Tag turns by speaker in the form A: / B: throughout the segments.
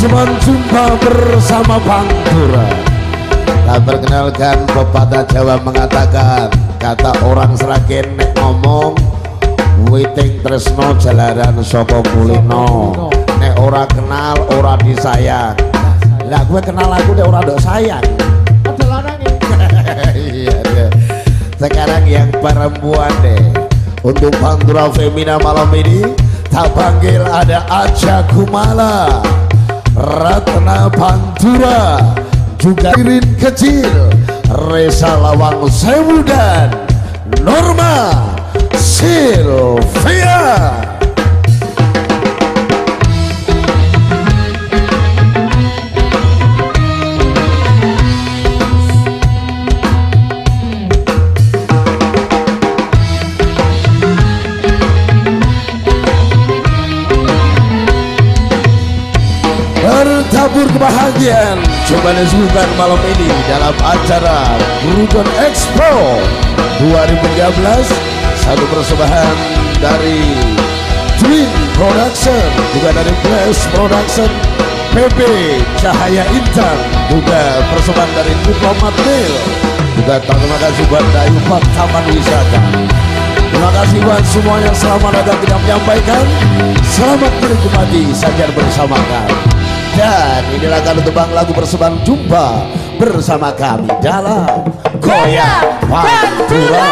A: Persembahan jumpa bersama Pantura Tak perkenalkan pepatah Jawa mengatakan Kata orang seragen nek ngomong Witing tresno jalaran soko kulino. Nek ora kenal ora disayang. Lah gue kenal aku deh ora dok sayang. Iya deh Sekarang yang perempuan deh. Untuk Pantura Femina malam ini Tak panggil ada Aja Kumala Ratna Pantura Juga Irin Kecil Reza Lawang Sewu dan Norma Sylvia bertabur kebahagiaan. Coba disuguhkan malam ini dalam acara Bruton Expo 2013 satu persembahan dari Twin Production juga dari Blast Production PP Cahaya Intan juga persembahan dari Diplomat Mail juga terima kasih buat Dayupat Taman Wisata. Terima kasih buat semua yang selamat datang tidak menyampaikan. Selamat menikmati sajar bersama kami Dan inilah kali tebang lagu persembahan Jumpa bersama kami dalam Goyang Pantura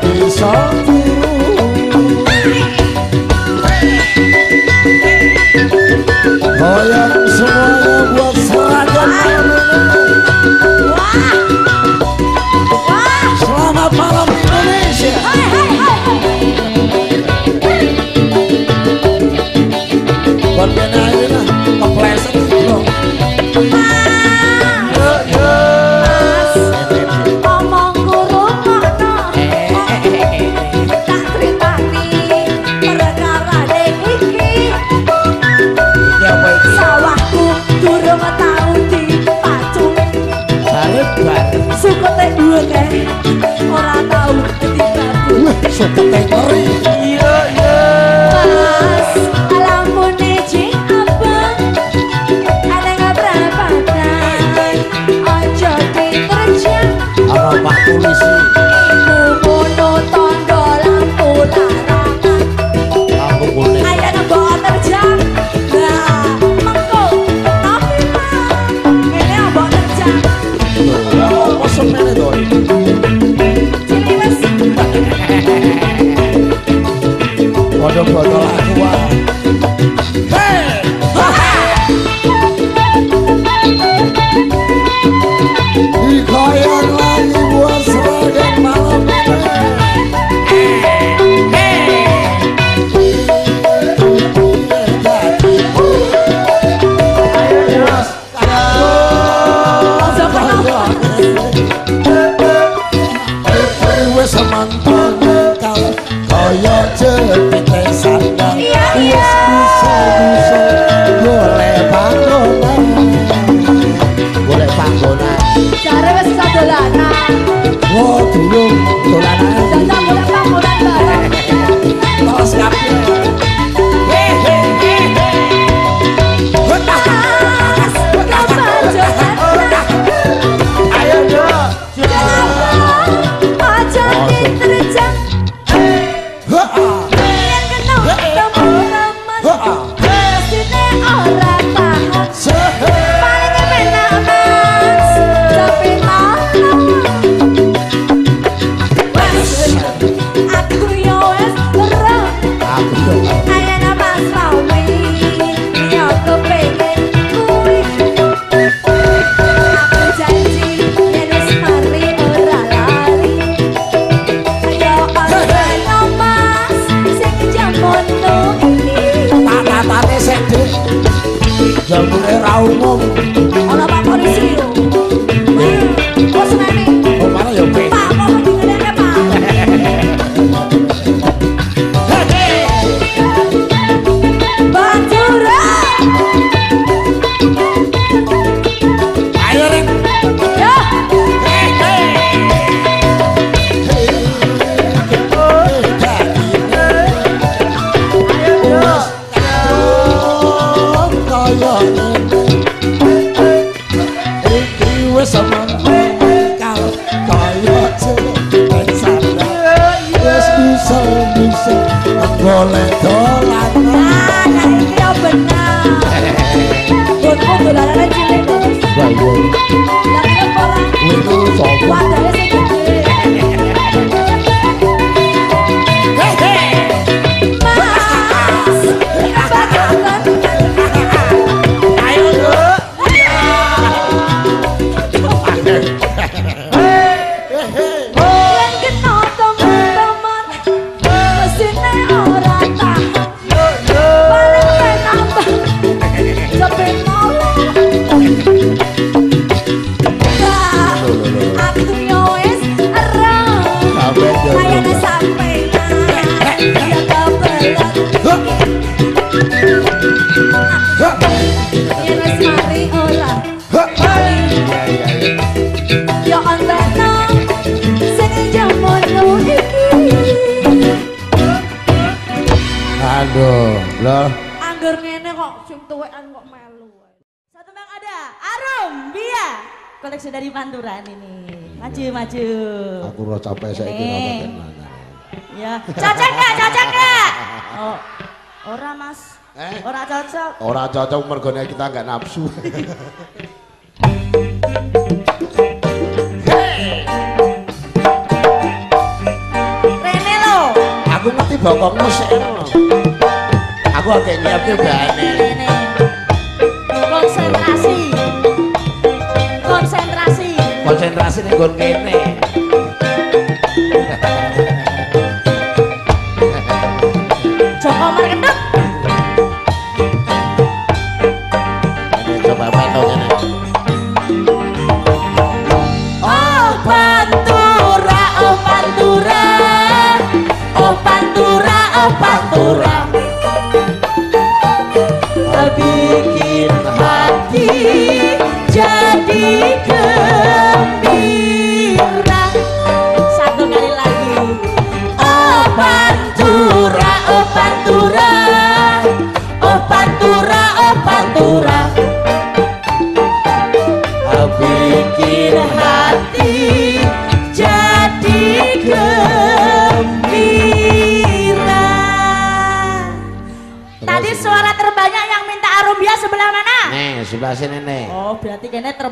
A: 闭上。suka
B: teh ngeri iya, iya.
A: abang ada
B: nggak berapa? Tan
A: ojo
B: teh
A: apa pak pọ̀tọ̀pọ̀tọ̀
C: àdúrà. Cocok.
A: Mergone kita nggak nafsu.
C: Rene lo.
A: Aku ngerti bokongmu sih. Aku agak nyiapke bahane.
C: Rene. Konsentrasi. Konsentrasi.
A: Konsentrasi ning nggon kene.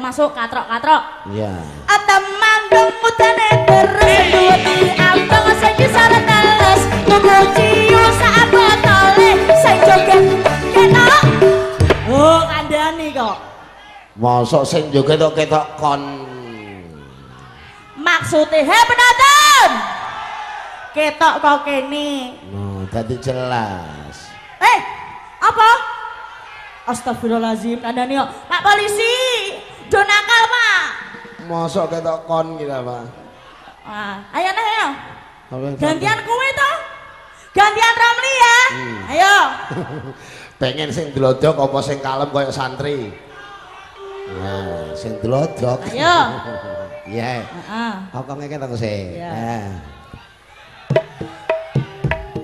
C: Termasuk katrok-katrok.
A: Iya.
C: Atemanggung utane terus duwe ambang saiki sare teles tunggu ciu sak botole sing joget ketok. Oh, kandhani kok.
A: Mosok sing joget kok ketok kon.
C: Maksudnya, hei penonton! Ketok kok kene.
A: No, tadi jelas.
C: Eh, apa? Astagfirullahaladzim, kandani kok. Pak polisi.
A: Mosok ketok kon kita, Pak.
C: Ah, ayo nah ayo. Gantian kue toh. Gantian Ramli ya.
A: Hmm.
C: Ayo.
A: pengen sing glodok apa sing kalem koyo santri? Nah, sing glodok.
C: Ayo.
A: Iya.
C: Heeh.
A: Aku ngeke to sih.
C: Iya.
A: Nah.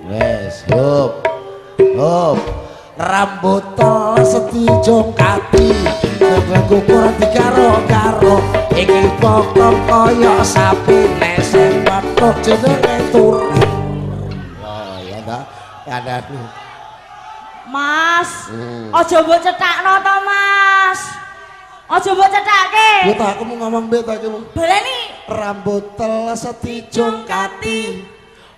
A: Wes, hup. Hup. Rambut seti jongkati Kegeng kukur dikaro-karo Iki pokok kaya sapi Neseng patok jenenge tur Oh, ya dah. Ada nih.
C: Mas,
A: Hmm.
C: ojo mbok cetakno to, Mas. Ojo mbok cetakke.
A: Beta aku mau ngomong beta aku mau.
C: Baleni.
A: Rambut teles seti jongkati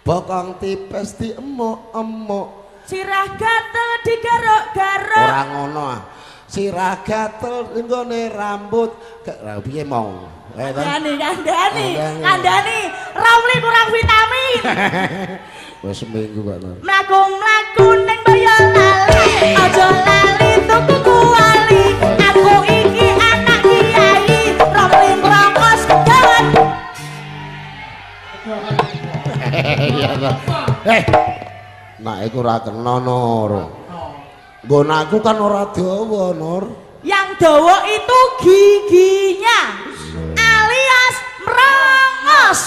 A: Bokong tipes di emuk-emuk
C: Sirah gatel digaruk-garuk.
A: Ora ngono ah. Sirah gatel nggone rambut. Ra piye mau. Eh.
C: Kandani, kandani, kandani. Ramli kurang vitamin.
A: Wis seminggu Pak Nur.
C: Mlaku-mlaku ning Boyolali. Aja lali tuku kuali. Aku iki anak kiai. Ramli gawat.
A: Iya ta. Eh. Nah iku ora kena Nur. Nggon aku kan ora dawa Nur.
C: Yang dawa itu giginya. Alias merongos.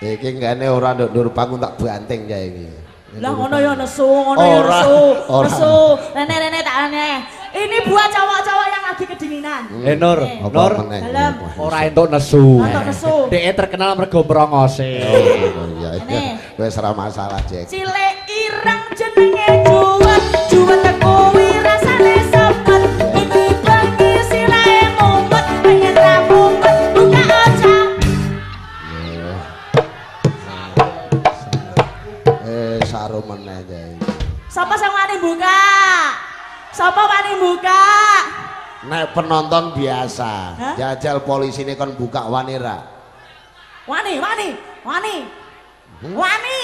A: Iki ngene ora nduk dur panggung tak banting ya iki.
C: Lah ngono ya nesu, ngono ya nesu. Nesu. Rene-rene tak aneh. Ini buat cowok-cowok yang lagi kedinginan.
D: Eh Nur,
C: Eh.
D: Nur,
A: meneh?
C: Dalam.
D: ora entuk nesu.
C: Entuk nesu.
D: Dhek terkenal mergo brongose.
A: Oh iya iya.
C: Ini.
A: Wis ora masalah, Cek.
C: Cilik ireng jenenge juwet
A: Saru meneh
C: sapa sing wani buka sapa wani buka
A: Nek penonton biasa,
C: Hah?
A: jajal polisi ini kon buka wanira.
C: wani wani wani wani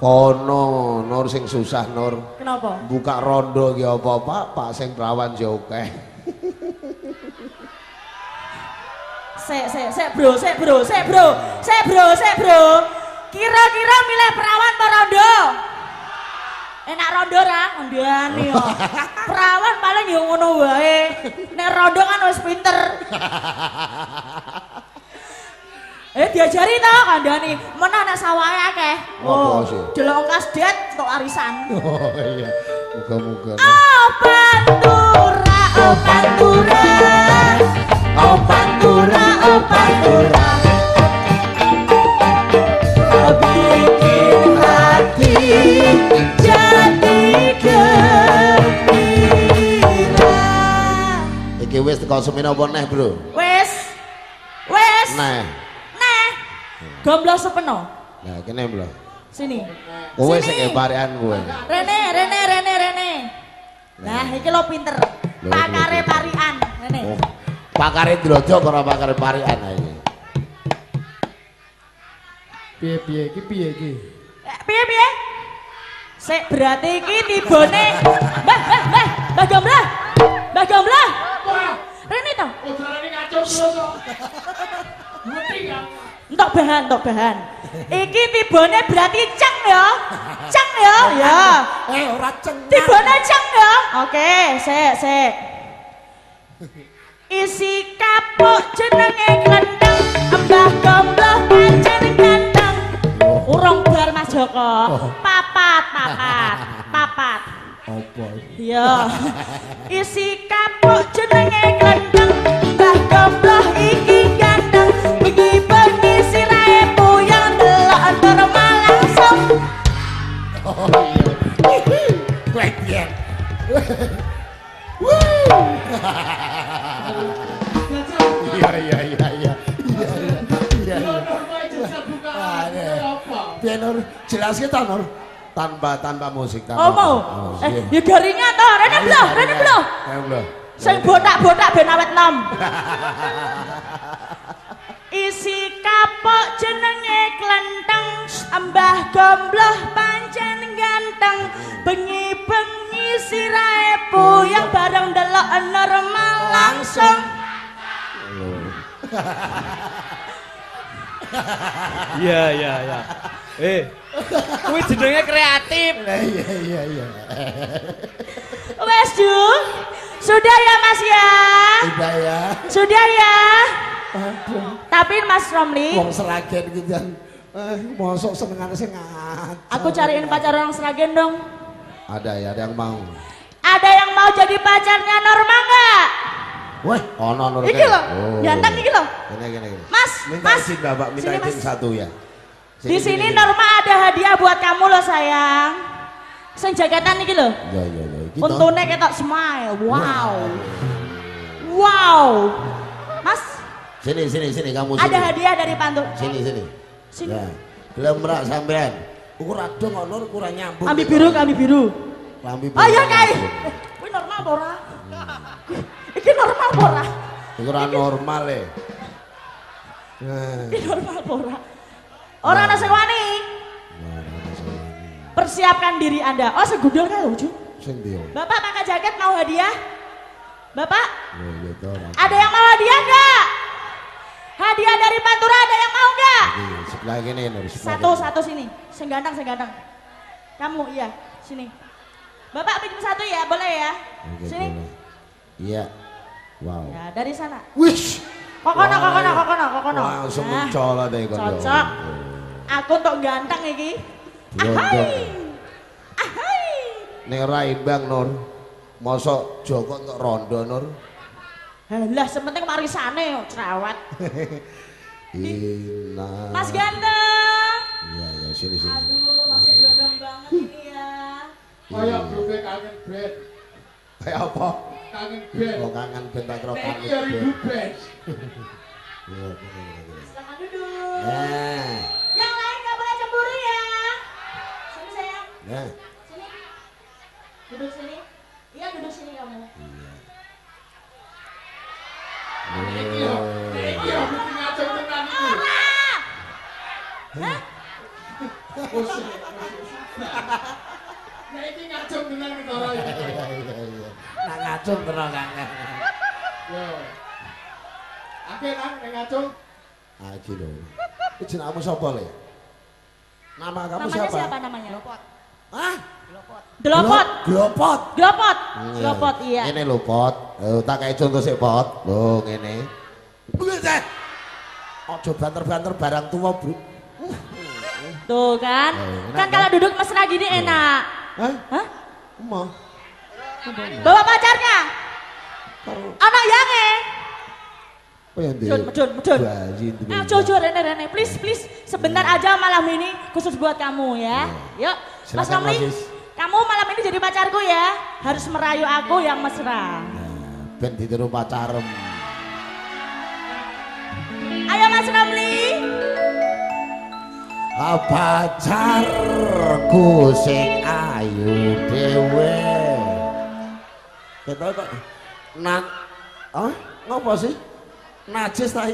A: Kono Nur sing susah Nur.
C: kenapa
A: Buka rondo ki apa Pak? Pak sing perawan joke.
C: Sek, sek, sek bro, sek bro, sek bro, sek bro, sek bro. Kira-kira milih perawan apa rondo? Enak rondo ra, ngendani yo. Perawan paling yo ngono wae. Nek rondo kan wis pinter. Eh diajari to kandhani, menah nek sawahe akeh.
A: Sih?
C: delok kasdet tok arisan.
A: Oh iya. Muga-muga.
C: Oh pantura, oh pantura, oh pantura, oh pantura.
A: Iki wis teko semene apa neh, Bro?
C: Wes, wes,
A: Neh.
C: neh, gomblo sepeno.
A: Nah, kene lho.
C: Sini,
A: Kowe
C: Sini.
A: sing kebarean kowe.
C: Rene, Rene, Rene, Rene. Nah, iki lo pinter. Pakare parian, Rene.
A: Oh. Pakare drodok ora pakare parian ae.
D: Piye piye iki piye iki?
C: Eh, Piye piye? Sik berarti iki tibone. Mbah, mbah, mbah, Mbah Gamblah. Mbah Gamblah. Rene to. Entok bahan, entok bahan. Iki tibone berarti ceng ya. Ceng ya, ya.
D: Eh ora ceng.
C: Tibone ceng ya. Oke, sik, sik. Isi kapuk jenenge klendeng, embah gombloh Iya. Isi kapuk jenenge mbah gombloh iki. Bengi-bengi delok normal langsung.
A: Oh iya. Yeah. Iya iya iya iya. Iya iya. Iya iya. Ah, iya. Tanpa tanpa musik tanpa.
C: Oh mau?
A: Oh,
C: Eh,
A: iya.
C: ya garingan toh. Rene bloh. Sing botak-botak ben awet nom. Isi kapok jenenge klenteng, embah gombloh pancen ganteng. Bengi-bengi sirahe puyeng bareng delok normal langsung.
D: Iya iya iya. Eh. Kuwi jenenge kreatif.
A: Iya iya iya.
C: Wes Ju, sudah ya Mas ya,
A: Udah ya.
C: sudah ya.
A: Aduh.
C: Tapi Mas Romli,
A: Wong seragen gitu kan. Eh, mosok senengane sing
C: aku cariin pacar orang Seragen dong.
A: Ada ya, ada yang mau.
C: Ada yang mau jadi pacarnya Norma nggak?
A: Wah, ono Nur.
C: Iki
A: kayak.
C: loh, ganteng iki loh.
A: Gini gini gini.
C: Mas,
A: Minta
C: Mas.
A: izin Bapak, minta
C: Sini,
A: izin
C: Mas.
A: satu ya.
C: Di sini Norma ada hadiah buat kamu loh sayang. Sing jakatan iki loh.
A: Ya ya ya. Toh.
C: Untune ketok smile. Wow. Wow. Mas,
A: Sini sini sini kamu sini.
C: ada hadiah dari pantun.
A: Sini sini.
C: Sini.
A: Ya. Gelem rak sampean. Ukur ado kok Nur kurang nyambung.
C: Ambil biru, ambil biru.
A: Lambi
C: Oh iya kai. Kuwi normal apa ora? Iki normal apa ora?
A: Iku ora normal e.
C: Iki normal apa ora? Ora ana sing wani.
A: nah, nah, sing ini.
C: Persiapkan diri Anda. Oh, segudel kae Ju.
A: Sing?
C: Bapak pakai jaket mau hadiah? Bapak,
A: Ya ya toh. ora.
C: ada yang mau hadiah enggak? Hadiah dari Pantura ada yang mau enggak?
A: Sebelah sebelah
C: Satu, satu sini. Sing ganteng, sing ganteng. Kamu, iya. Sini. Bapak bikin satu ya, boleh ya?
A: Oke,
C: Sini.
A: boleh. Iya. Wow.
C: Ya, dari sana.
A: Wish.
C: Kokono,
A: Wah,
C: kokono,
A: iya.
C: kokono, kokono.
A: Langsung
C: Nah,
A: mencolot deh.
C: Cocok. Aku untuk ganteng iki.
A: Gondong.
C: Ahai. Ahai.
A: Ning ora imbang Nur. Mosok Joko untuk rondo Nur.
C: Halah, sementing marisane yo cerewet.
A: Ina.
C: Mas ganteng.
A: Iya ya sini sini.
C: Aduh, masih ganteng banget.
D: kangen band.
A: Kayak apa?
D: Kangen band.
A: Oh kangen band tak kira kangen
D: iki ya ribu
A: band. Iya.
C: Silakan duduk.
A: Nah,
C: Yang lain nggak boleh cemburu ya. Sini sayang.
A: nah.
C: Duduk sini. Iya duduk sini kamu.
D: Nek iki tenan iki.
C: Hah?
D: Khusus. Nek iki ngajeng tenan ketara iki.
A: Iya, iya, iya. Nak ngacung terus kangen.
D: Yo. Akeh nang ngajeng.
A: Ah, iki lho. Iki jenengmu sapa, Le? Nama kamu
C: namanya
A: siapa?
C: siapa namanya?
A: Hah?
C: Delopot.
A: Glopot.
C: Delopot. Delopot iya.
A: Ini lho, Pot. Eh, tak kayak contoh sih, Pot. Loh, ngene. Buset. Ojo banter-banter barang tua, Bro.
C: Tuh kan.
A: Oh, enak
C: Kan
A: kan?
C: kalau duduk mesra gini enak.
A: Hah?
C: Hah?
A: Emang.
C: Bawa pacarnya. Anak yange.
A: apa yang di?
C: Medun, medun, medun. Eh, jujur Rene, Rene, please, please. Sebentar aja malam ini khusus buat kamu ya. Yuk, Mas Ramli.
A: Mas.
C: Kamu malam ini jadi pacarku ya. Harus merayu aku yang mesra.
A: Ben ditiru pacarem.
C: Ayo Mas Ramli.
A: Pacarku sing ayu dhewe. Ketok kok nak ah ngopo sih? Najis ta?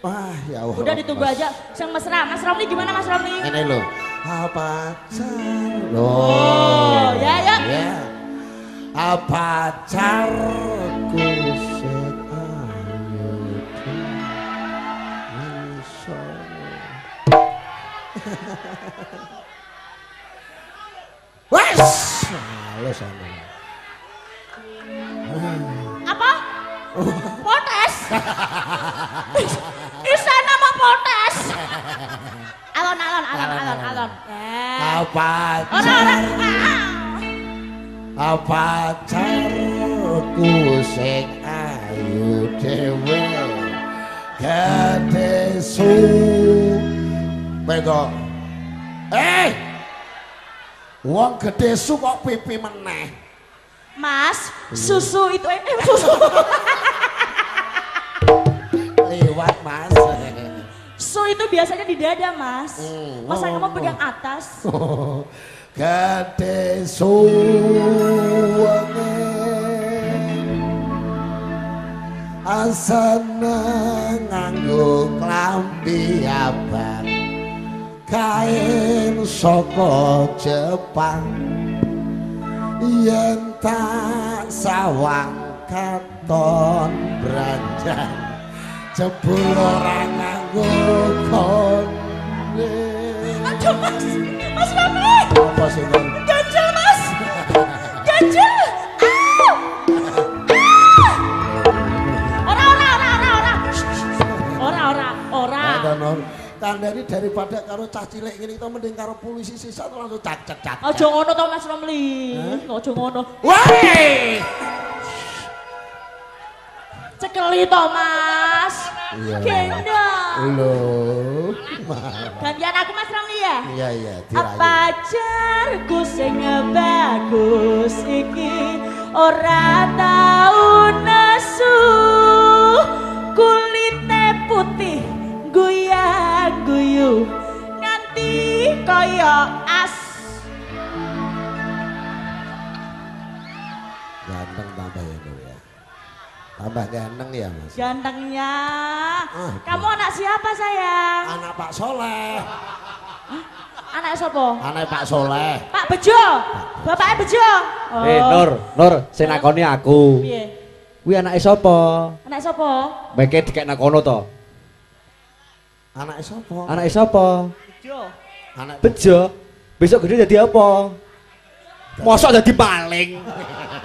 A: Wah, ya Allah.
C: Udah ditunggu aja. Yang mesra. Mas Ramli gimana Mas Ramli?
A: Ini lho. Ah, pacar.
C: Oh, ya, ya.
A: Ya. Pacarku sing ayu dhewe. Wes, halus anu.
C: Apa? Potes. Isana mau potes. Alon, alon, alon, alon, alon.
A: Apa
C: Orang-orang.
A: Ah, pacarku sing ayu dhewe gede su Bego Eh Wong gede su kok pipi meneh
C: Mas, susu itu eh, susu.
A: liwat mas
C: Su itu biasanya di dada, Mas.
A: Hmm,
C: Masa
A: oh,
C: kamu
A: oh.
C: pegang atas?
A: gede suwene asana nganggo klambi abang kain saka Jepang yen tak sawang katon branjan jebul ora nganggo konde
C: Aduh, Mas. Mas Ramli.
A: apa sih Bang?
C: Ganjel, Mas. Ganjel.
A: Kandani daripada karo cah cilik ngene itu mending karo polisi sisa langsung cak cak cak.
C: Ojo ngono to Mas Ramli. Ojo ngono.
A: Woi!
C: Cekeli to, Mas.
A: Iya.
C: Gendong.
A: Loh.
C: Gantian aku Mas Ramli ya?
A: Iya iya
C: Apa jarku sing bagus iki ora tau nesu kulite putih guyang guyu nganti kaya as
A: Tambah ganteng ya Mas.
C: gantengnya
A: Ah,
C: kamu anak siapa sayang
A: Anak Pak Soleh.
C: anak sopo
A: Anak Pak Soleh.
C: Pak Bejo bapaknya Bejo oh.
D: Eh Nur, Nur, sing nakoni aku.
C: Piye?
D: Kuwi anake sapa?
C: anak sopo
D: Meke dikek nakono to.
A: Anak sapa?
D: Anake sapa?
C: Bejo
A: Anak
D: Bejo. Besok gede jadi apa? Mosok jadi paling.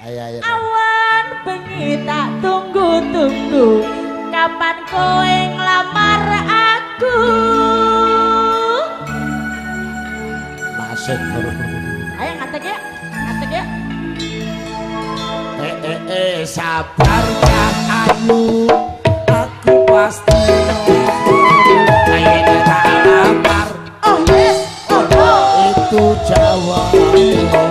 A: Ayo ayo.
C: Awan bengi tak tunggu-tunggu Kapan kowe nglamar aku
A: Masuk.
C: Ayo ngantek ya Ngantek ya
A: Eh eh eh sabar ya ayu. Aku pasti. Ayo tak lamar.
C: Oh yes Oh no
A: Iki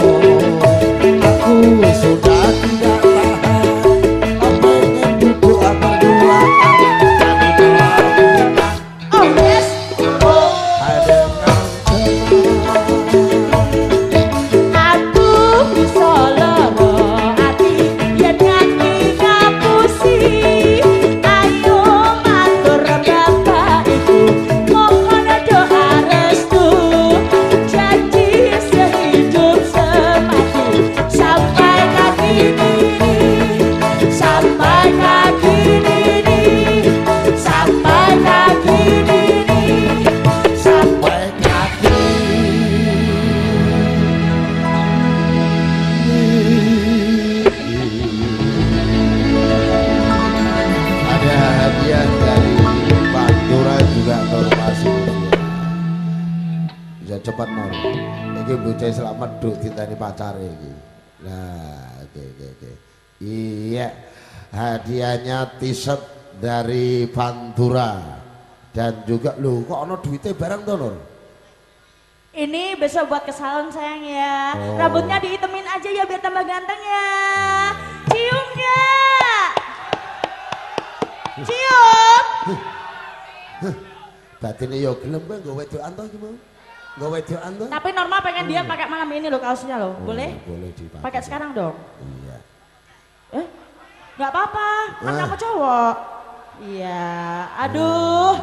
A: medhuk ditani pacare iki. Nah, oke oke oke. Iya. Hadiahnya t-shirt dari Pantura dan juga lu kok ono duitnya barang to Nur?
C: Ini besok buat ke salon sayang ya.
A: Oh.
C: Rambutnya diitemin aja ya biar tambah ganteng ya. Cium ya. Cium.
A: Batine yo gelem kowe nggo wedokan to iki Nggo wedokan to?
C: Tapi normal pengen dia pakai malam ini loh kaosnya loh.
A: Oh,
C: Boleh?
A: Boleh dipakai.
C: Pakai sekarang dong.
A: Iya.
C: Eh? Nggak apa-apa. Kan
A: Ah.
C: kamu cowok. Iya. Aduh.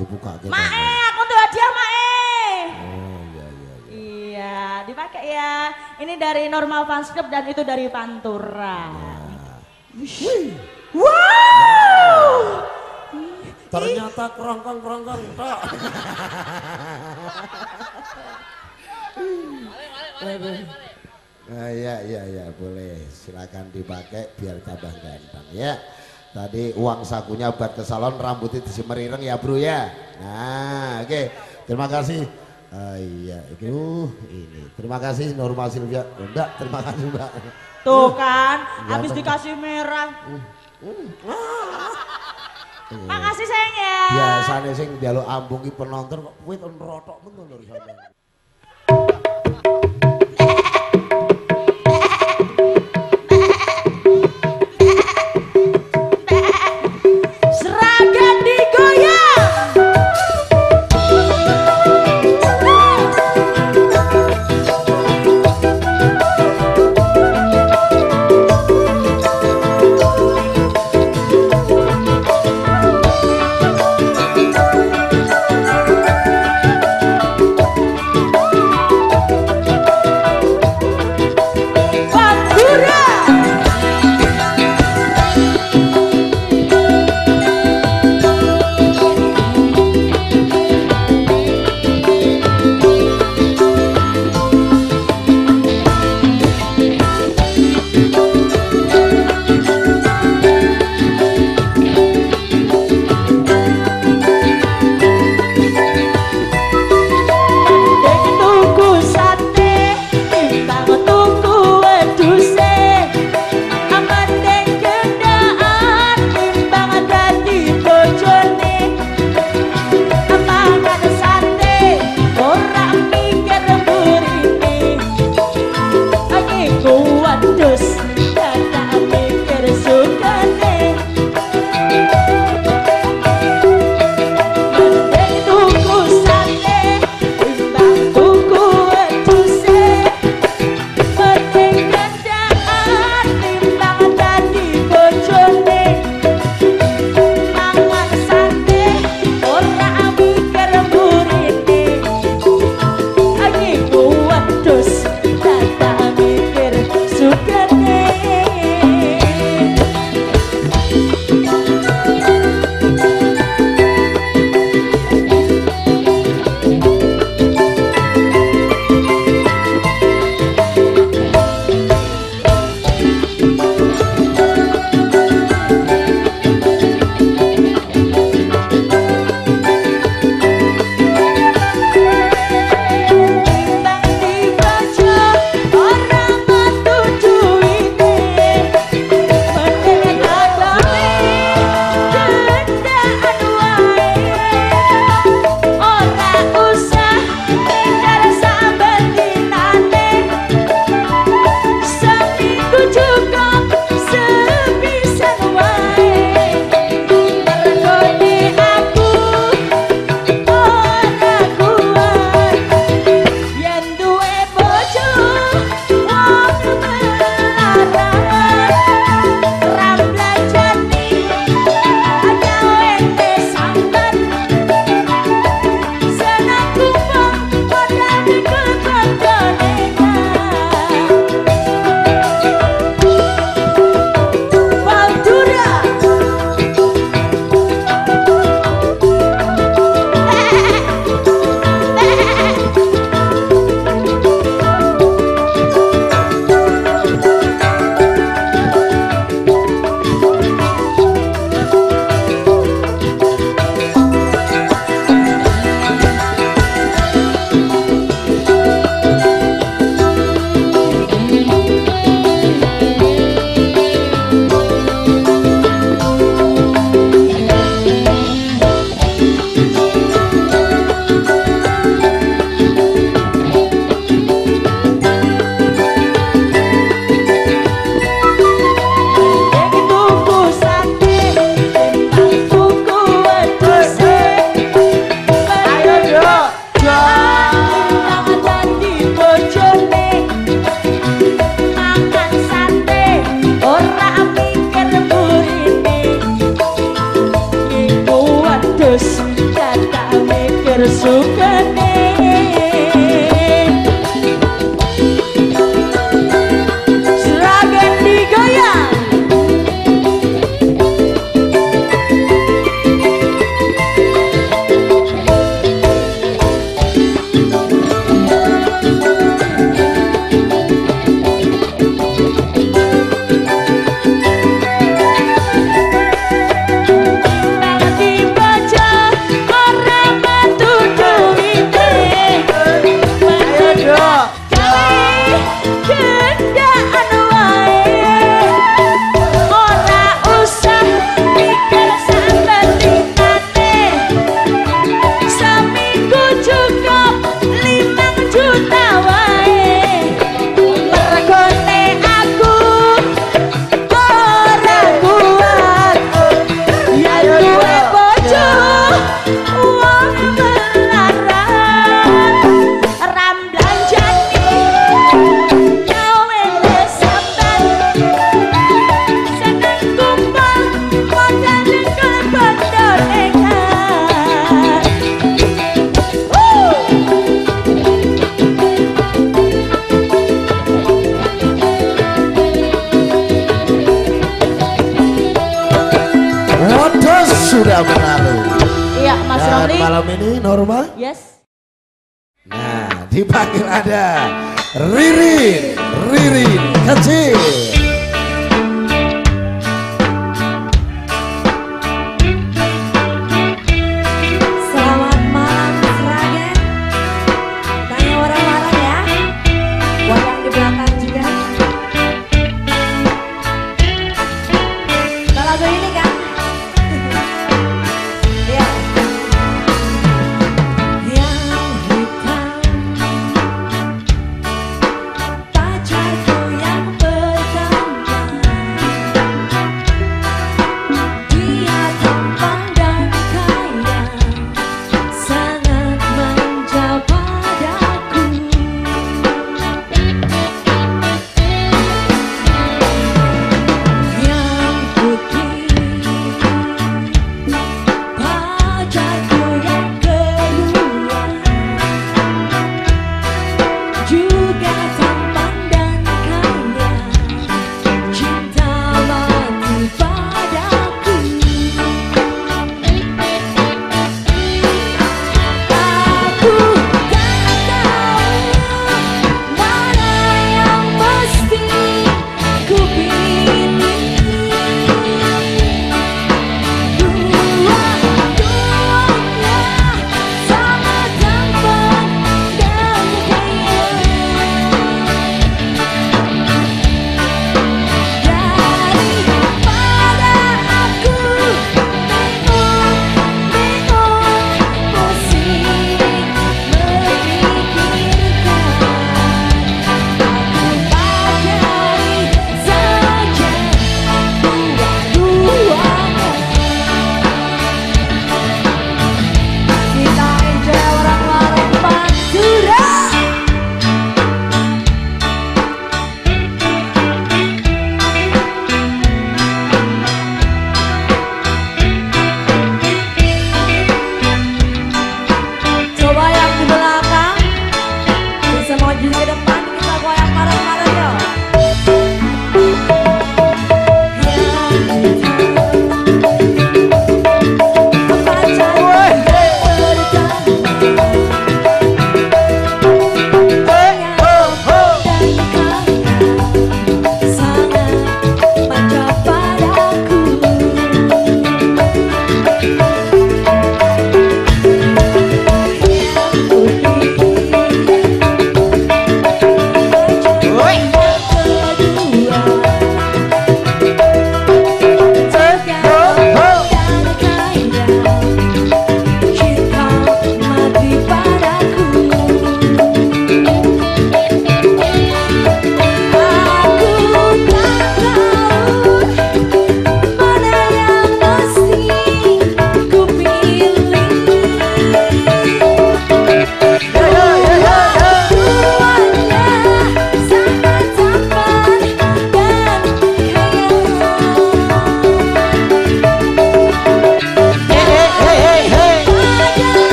A: Dibuka kita.
C: Mae, aku tuh hadiah Mae.
A: Oh iya iya iya.
C: Iya, dipakai ya. Ini dari Normal Fans Club dan itu dari Pantura. Wow!
A: Ternyata kerongkong-kerongkong tok. Nah, ya ya ya boleh silakan dipakai biar tambah ganteng ya. Tadi uang sakunya buat ke salon rambutnya disemerireng ya bro ya. Nah oke terima kasih. Ah, iya uh, ini terima kasih Norma Silvia. Oh, Enggak terima kasih mbak.
C: Tuh kan,
A: Ya,
C: habis dikasih merah. Makasih sayang ya.
A: Biasanya sing jaluk ambung ki penonton kok ton rotok men lho sampean.
B: you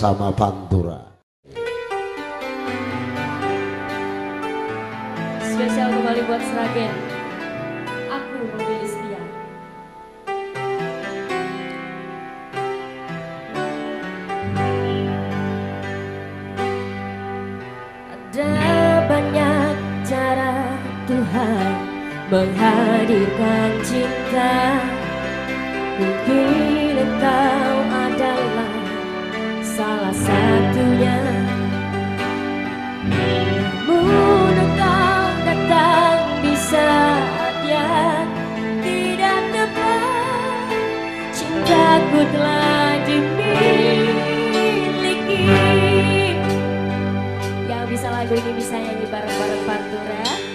B: bersama Pantura.
E: Spesial kembali buat Seragen. Aku memilih setia. Ada banyak cara Tuhan menghadirkan cinta. Mungkin
B: 喂。